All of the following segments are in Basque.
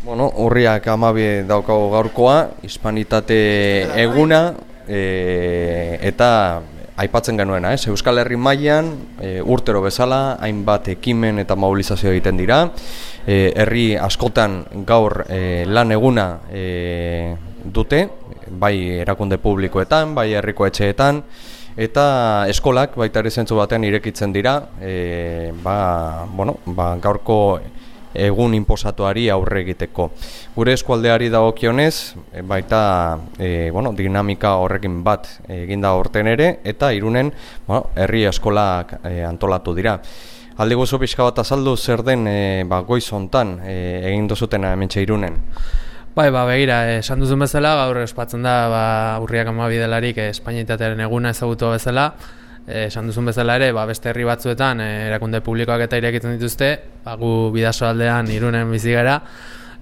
Bueno, urriak amabi daukago gaurkoa, hispanitate eguna e, eta aipatzen genuena, ez? Euskal Herri mailan e, urtero bezala hainbat ekimen eta mobilizazio egiten dira. E, herri askotan gaur e, lan eguna e, dute, bai erakunde publikoetan, bai herriko etxeetan eta eskolak baita ere zentzu batean irekitzen dira, e, ba, bueno, ba, gaurko egun inposatuari aurre egiteko. Gure eskualdeari dagokionez, e, baita e, bueno, dinamika horrekin bat eginda horten ere, eta irunen bueno, herri eskolak e, antolatu dira. Alde gozo pixka bat azaldu zer den e, ba, goiz hontan e, egin dozuten hementxe irunen? Bai, ba, begira, esan duzun bezala, gaur espatzen da ba, urriak amabidelarik Espainietatearen eguna ezagutu bezala, Eh, esan duzun bezala ere, ba, beste herri batzuetan eh, erakunde publikoak eta irekitzen dituzte, ba, gu bidaso aldean irunen bizi gara,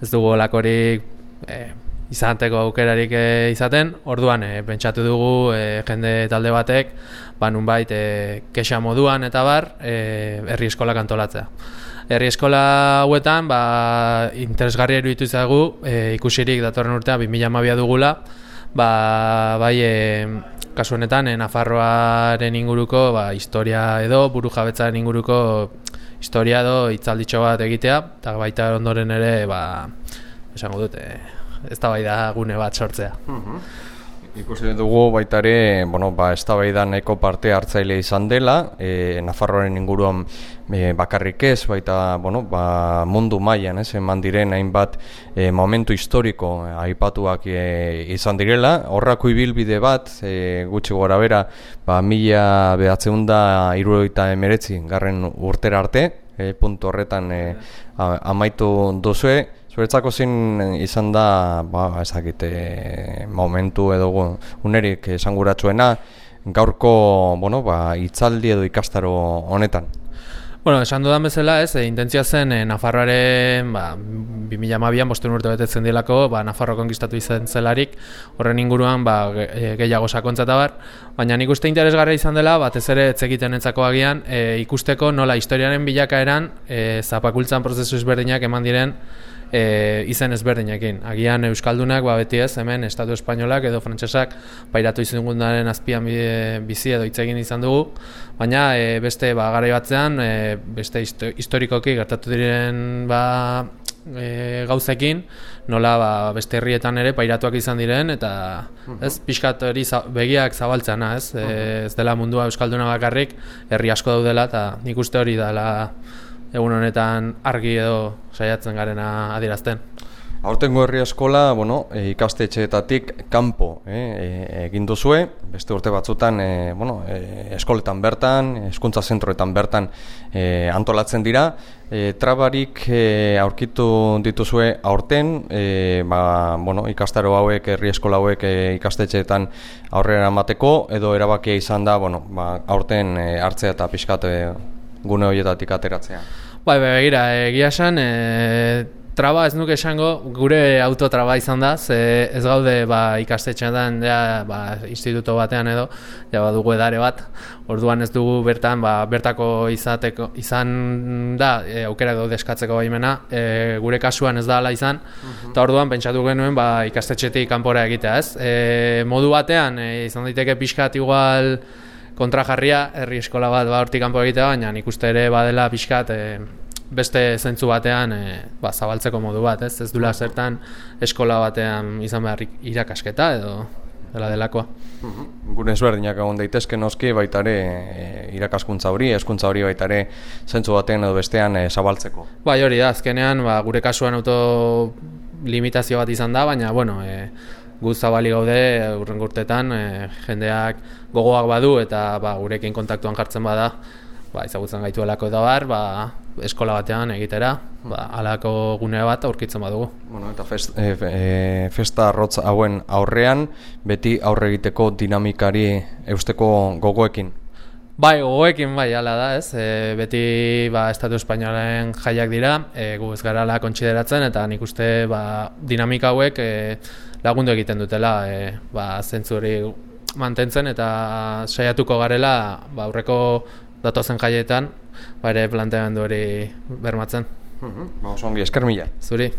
ez dugu olakorik e, izateko aukerarik izaten, orduan e, pentsatu dugu jende talde batek, ba, nunbait e, kexa moduan eta bar, e, herri eskola kantolatzea. Herri eskola hauetan, ba, interesgarri eruditu izagu, e, ikusirik datorren urtea, 2012 dugula, ba, bai, e, kasu honetan e, Nafarroaren inguruko ba, historia edo buru jabetzaren inguruko historia edo itzalditxo bat egitea eta baita ondoren ere ba, esango dute ez da bai da gune bat sortzea. Mhm. Ikusi dugu baita ere, bueno, ba, eztabaida nahiko parte hartzaile izan dela, e, Nafarroaren inguruan e, bakarrik ez, baita bueno, ba, mundu mailan ez, eman diren hainbat e, momentu historiko e, aipatuak e, izan direla. Horrako ibilbide bat, e, gutxi gora bera, ba, mila behatzeun da iruroita emeretzi, garren urtera arte, e, puntu horretan e, amaitu duzue, Zuretzako zin izan da, ba, ezakite, momentu edo unerik esanguratsuena gaurko, bueno, ba, itzaldi edo ikastaro honetan. Bueno, esan dudan bezala, ez, e, intentzia zen e, Nafarroaren, ba, 2012an bosten urte betetzen dilako, ba, Nafarro konkistatu izan zelarik, horren inguruan, ba, e, gehiago sakontzata bar, baina nik uste interesgarra izan dela, batez ere etzekiten entzako agian, e, ikusteko nola historiaren bilakaeran, e, zapakultzan prozesu ezberdinak eman diren, e, izen ezberdinekin. Agian Euskaldunak, ba, beti ez, hemen Estatu Espainolak edo Frantsesak pairatu izan gundaren azpian bizi edo hitz egin izan dugu, baina e, beste ba, gara batzean, e, beste historikoki gertatu diren ba, e, gauzekin, nola ba, beste herrietan ere pairatuak izan diren, eta ez, pixkat hori begiak zabaltzena, ez, e, ez dela mundua Euskalduna bakarrik, herri asko daudela, eta nik uste hori dela egun honetan argi edo saiatzen garena adierazten. Aurtengo herri eskola, bueno, e, ikastetxeetatik kanpo eh, e, egin duzue, beste urte batzutan e, bueno, e, eskoletan bertan, hezkuntza zentroetan bertan e, antolatzen dira. E, trabarik e, aurkitu dituzue aurten, e, ba, bueno, ikastaro hauek, herri eskola hauek e, ikastetxeetan aurrera emateko, edo erabakia izan da, bueno, ba, aurten e, hartzea eta pixkat gune horietatik ateratzea. Bai, bai, begira, egia esan, e, traba ez nuke esango, gure autotraba izan da, ze ez gaude ba, ikastetxean ja, ba, instituto batean edo, ja ba, dugu edare bat, orduan ez dugu bertan, ba, bertako izateko, izan da, e, aukera daude eskatzeko baimena, e, gure kasuan ez da ala izan, mhm. eta orduan pentsatu genuen ba, ikastetxetik kanpora egitea, ez? E, modu batean, e, izan daiteke pixkat igual, kontrajarria herri eskola bat ba hortik kanpo egitea baina ikuste ere badela pixkat e, beste zentzu batean e, ba, zabaltzeko modu bat, ez? Ez dula zertan eskola batean izan behar irakasketa edo dela delakoa. Mhm. Gure ezberdinak egon daitezke noski baita ere e, irakaskuntza hori, eskuntza hori baita ere zentzu batean edo bestean e, zabaltzeko. Bai hori da, azkenean ba, gure kasuan auto limitazio bat izan da, baina bueno, e, gu zabali gaude urren gurtetan e, jendeak gogoak badu eta ba, gurekin kontaktuan jartzen bada ba, izagutzen gaitu alako eta bar ba, eskola batean egitera ba, alako gune bat aurkitzen badugu bueno, eta fest, e, e, festa arrotz hauen aurrean beti aurre egiteko dinamikari eusteko gogoekin Bai, gogoekin bai, ala da, ez. E, beti ba, Estatu Espainoaren jaiak dira, e, gu ez gara kontsideratzen, eta nik uste ba, dinamika hauek e, lagundu egiten dutela e, ba, zentzu hori mantentzen, eta saiatuko garela ba, aurreko datozen jaietan, ba, ere planteamendu hori bermatzen. Uh -huh. Ba, ongi, esker mila. Zuri.